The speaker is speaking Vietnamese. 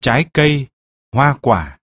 trái cây, hoa quả,